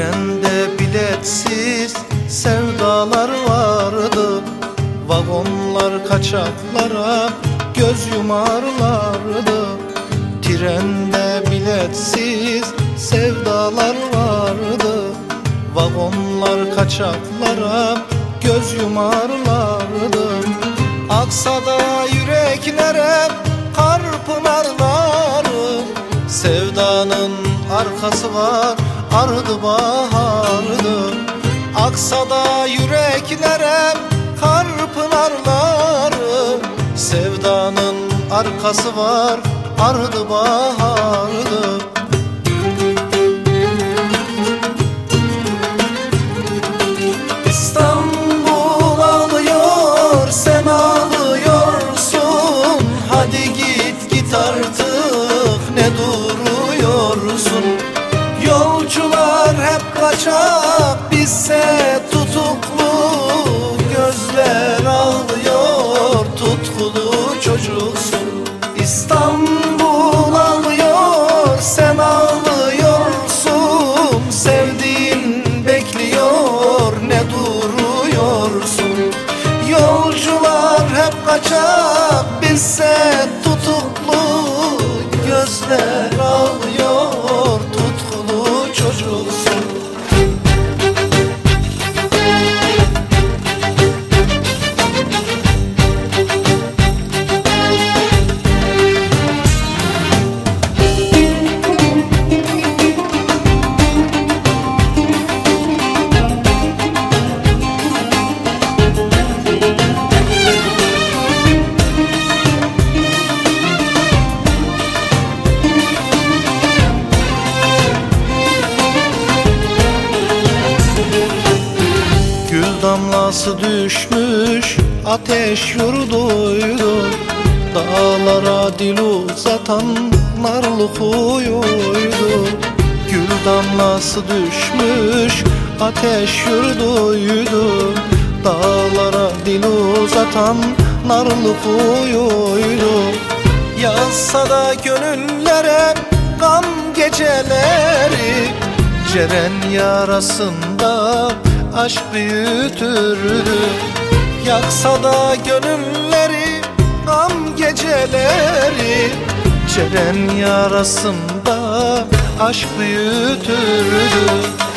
Trende biletsiz sevdalar vardı. Vagonlar kaçaklara göz yumarlardı. Trende biletsiz sevdalar vardı. Vagonlar kaçaklara göz yumarlardı. Aksa da yüreklere kar pınarları. Sevdanın arkası var ardı bahardı. Aksa da yüreklere kar pınarları. Sevdanın arkası var ardı bahardı. İstanbul ağlıyor sen ağlıyorsun Hadi git git artık ne duruyorsun kaçak bizse tutuklu Gözler ağlıyor tutkulu çocuksun. İstanbul ağlıyor sen ağlıyorsun Sevdiğin bekliyor ne duruyorsun? Yolcular hep kaçak bizse damlası düşmüş ateş yurduydu Dağlara dil uzatan narlı huyuydu Gül damlası düşmüş ateş yurduydu Dağlara dil uzatan narlı huyuydu Yazsa da gönüllere gam geceleri Ceren yarasında aşk büyütürdü Yaksa da gönülleri gam geceleri. Ceren yarasında aşk büyütürdü